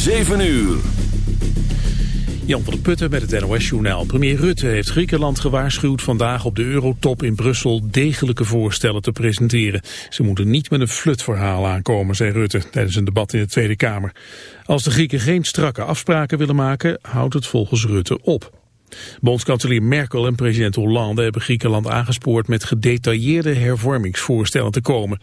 7 uur. Jan van der Putten met het NOS-journaal. Premier Rutte heeft Griekenland gewaarschuwd vandaag op de eurotop in Brussel degelijke voorstellen te presenteren. Ze moeten niet met een flutverhaal aankomen, zei Rutte tijdens een debat in de Tweede Kamer. Als de Grieken geen strakke afspraken willen maken, houdt het volgens Rutte op. Bondskanselier Merkel en president Hollande hebben Griekenland aangespoord met gedetailleerde hervormingsvoorstellen te komen.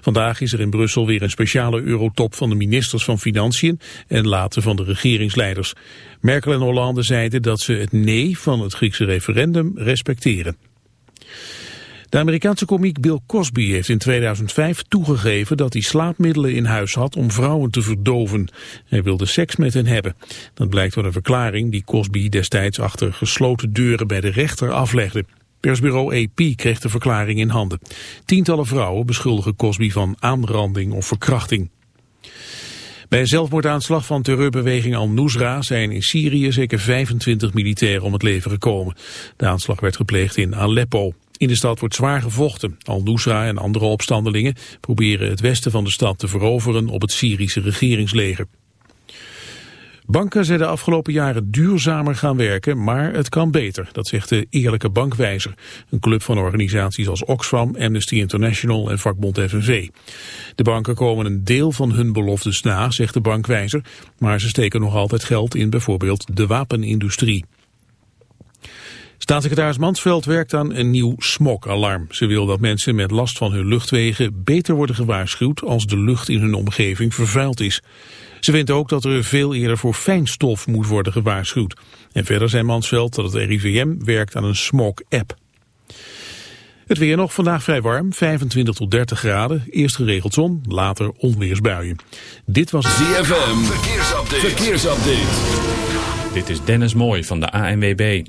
Vandaag is er in Brussel weer een speciale eurotop van de ministers van Financiën en later van de regeringsleiders. Merkel en Hollande zeiden dat ze het nee van het Griekse referendum respecteren. De Amerikaanse komiek Bill Cosby heeft in 2005 toegegeven dat hij slaapmiddelen in huis had om vrouwen te verdoven. Hij wilde seks met hen hebben. Dat blijkt uit een verklaring die Cosby destijds achter gesloten deuren bij de rechter aflegde. Persbureau AP kreeg de verklaring in handen. Tientallen vrouwen beschuldigen Cosby van aanranding of verkrachting. Bij een zelfmoordaanslag van terreurbeweging Al-Nusra zijn in Syrië zeker 25 militairen om het leven gekomen. De aanslag werd gepleegd in Aleppo. In de stad wordt zwaar gevochten. Al-Nusra en andere opstandelingen proberen het westen van de stad te veroveren op het Syrische regeringsleger. Banken zijn de afgelopen jaren duurzamer gaan werken, maar het kan beter. Dat zegt de Eerlijke Bankwijzer, een club van organisaties als Oxfam, Amnesty International en vakbond FNV. De banken komen een deel van hun beloftes na, zegt de bankwijzer, maar ze steken nog altijd geld in bijvoorbeeld de wapenindustrie. Staatssecretaris Mansveld werkt aan een nieuw smogalarm. Ze wil dat mensen met last van hun luchtwegen beter worden gewaarschuwd als de lucht in hun omgeving vervuild is. Ze vindt ook dat er veel eerder voor fijnstof moet worden gewaarschuwd. En verder zei Mansveld dat het RIVM werkt aan een smog-app. Het weer nog vandaag vrij warm, 25 tot 30 graden. Eerst geregeld zon, later onweersbuien. Dit was ZFM, verkeersupdate. verkeersupdate. Dit is Dennis Mooij van de ANWB.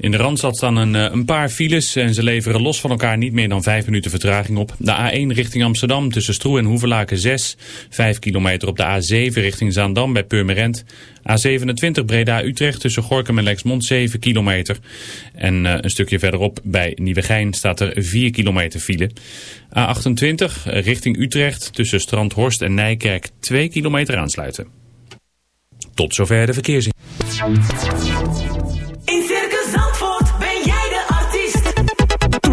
In de Randstad staan een, eh, een paar files en ze leveren los van elkaar niet meer dan 5 minuten vertraging op. De A1 richting Amsterdam tussen Stroe en Hoevelaken 6. 5 kilometer op de A7 richting Zaandam bij Purmerend. A27 Breda-Utrecht tussen Gorkum en Lexmond 7 kilometer. En uh, een stukje verderop bij Nieuwegein staat er 4 kilometer file. A28 richting Utrecht tussen Strandhorst en Nijkerk 2 kilometer aansluiten. Tot zover de verkeersin.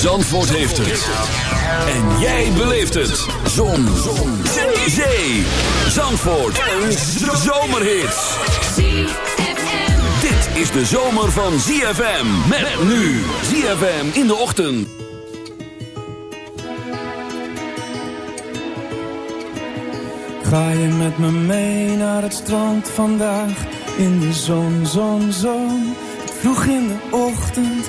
Zandvoort heeft het. En jij beleeft het. Zon. Zon. Zee. Zandvoort. Een zomerhit. Dit is de zomer van ZFM. Met nu. ZFM in de ochtend. Ga je met me mee naar het strand vandaag? In de zon, zon, zon. Vroeg in de ochtend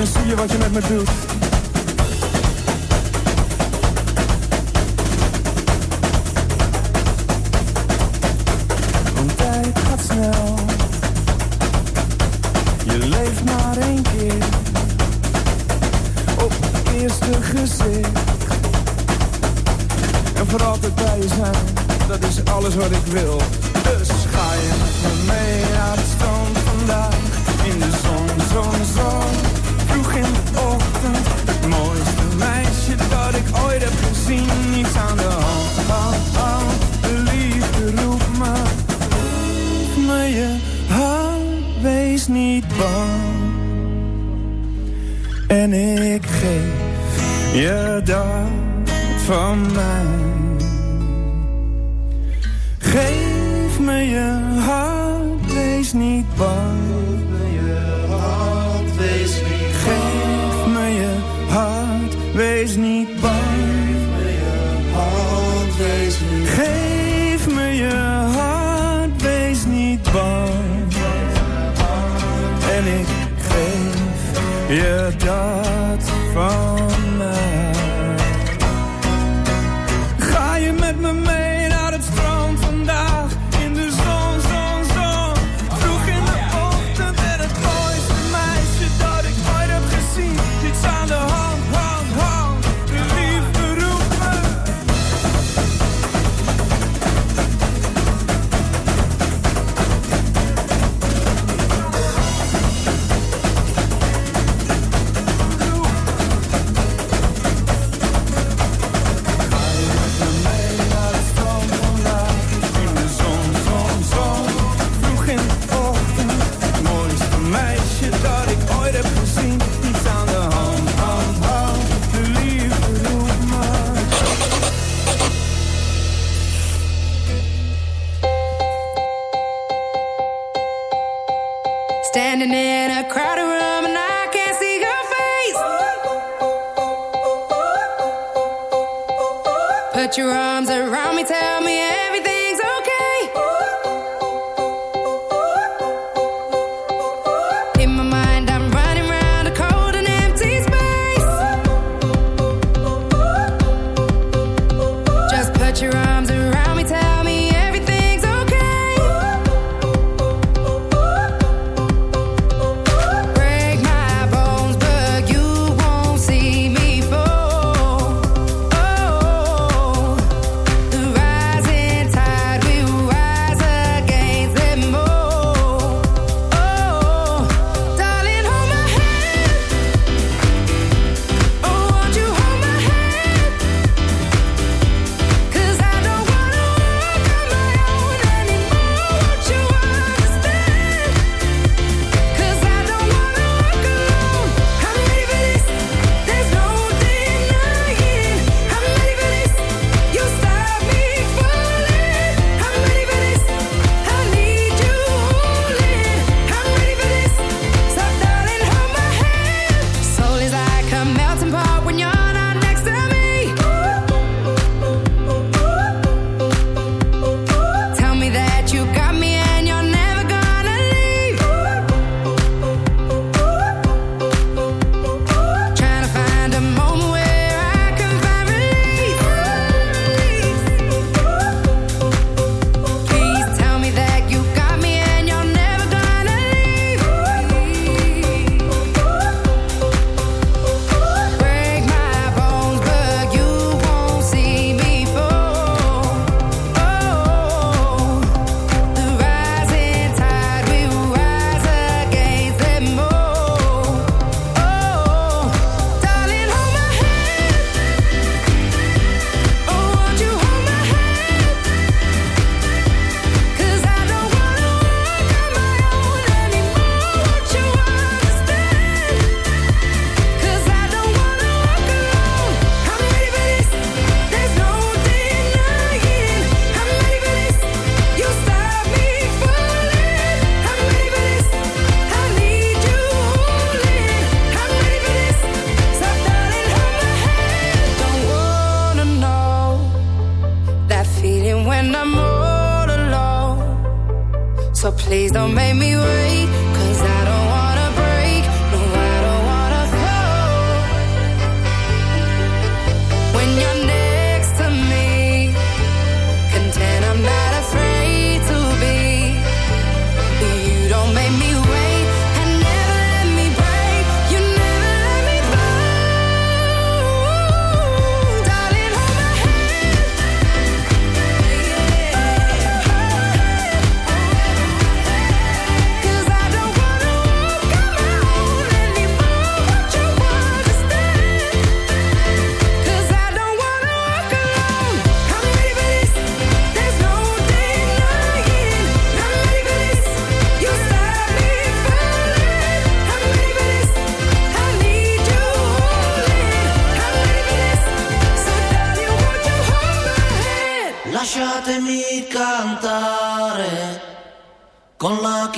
dan zie je wat je met me doet. Want tijd gaat snel. Je leeft maar één keer. Op het eerste gezicht. En voor altijd bij je zijn. Dat is alles wat ik wil. Dus ga je mee naar het strand vandaag. In de zon, zon, zon ochtend. Het mooiste meisje dat ik ooit heb gezien. Niets aan de hand, oh, oh, de liefde roept me. Roep je wees niet bang. En ik geef je dat van mij.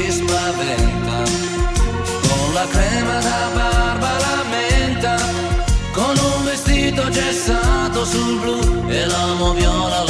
Si spaventa, con la crema da barba la menta, con un vestito gessato sul blu e l'amo viola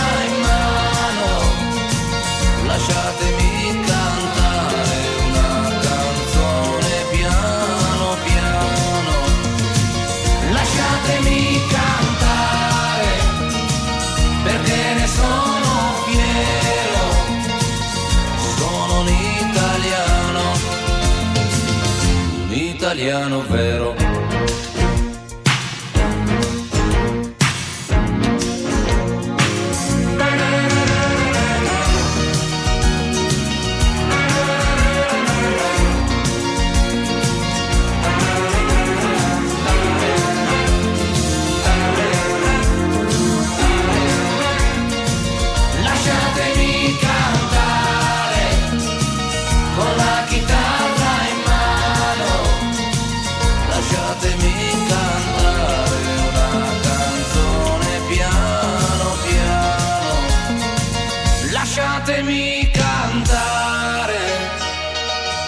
italiano vero.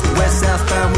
West, West, South,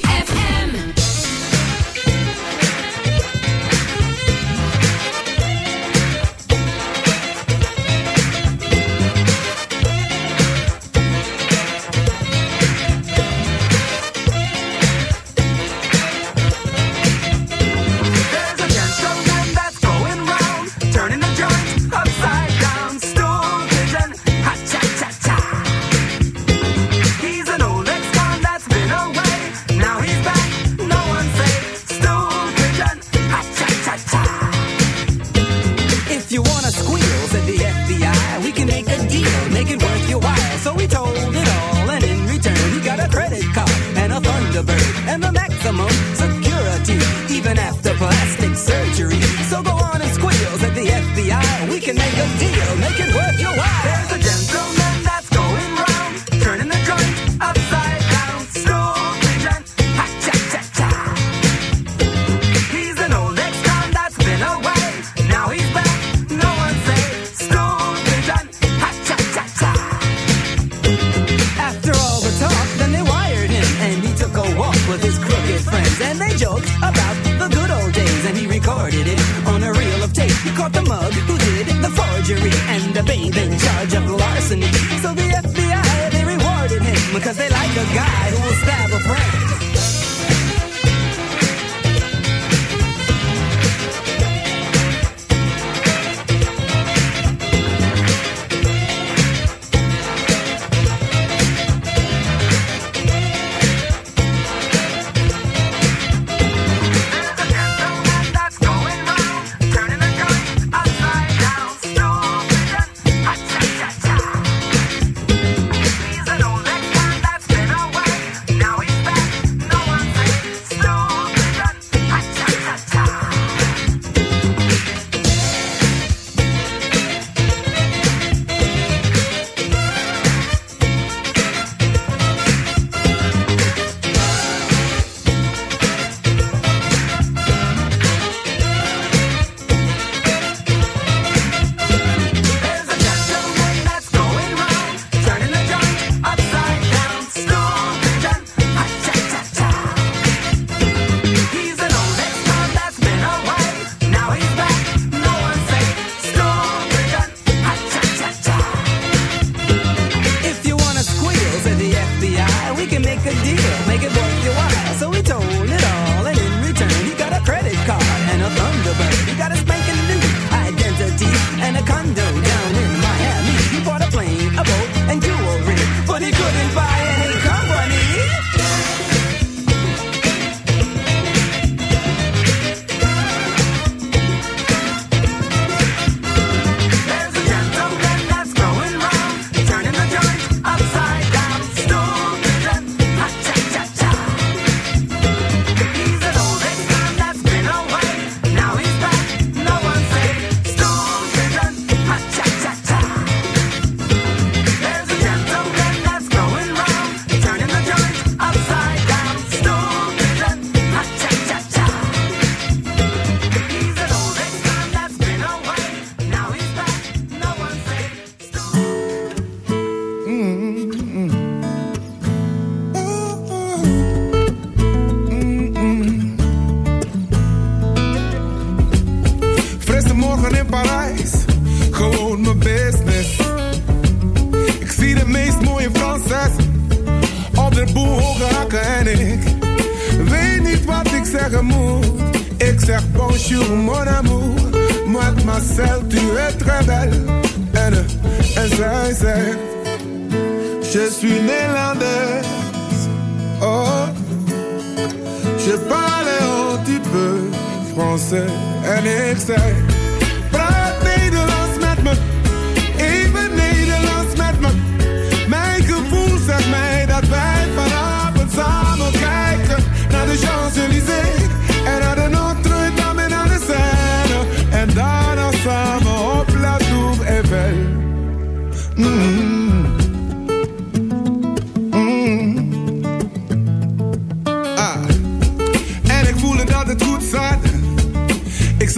brand.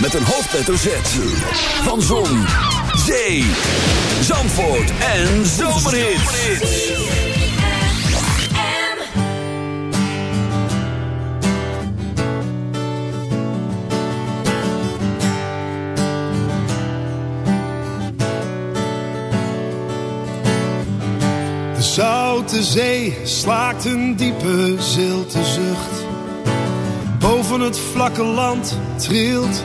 met een hoofdletter Z. Van Zon, Zee, Zandvoort en Zomerhits. De zoute zee slaakt een diepe zilte zucht. Boven het vlakke land trilt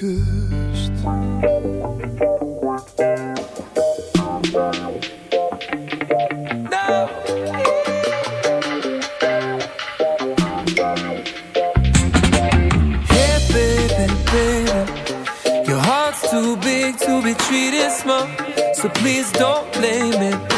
your heart's Too big to be treated small, so please don't blame it.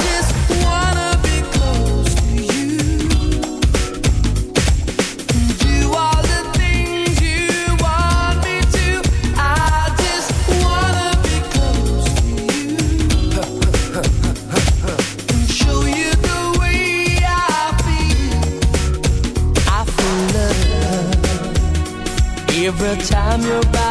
the time you're by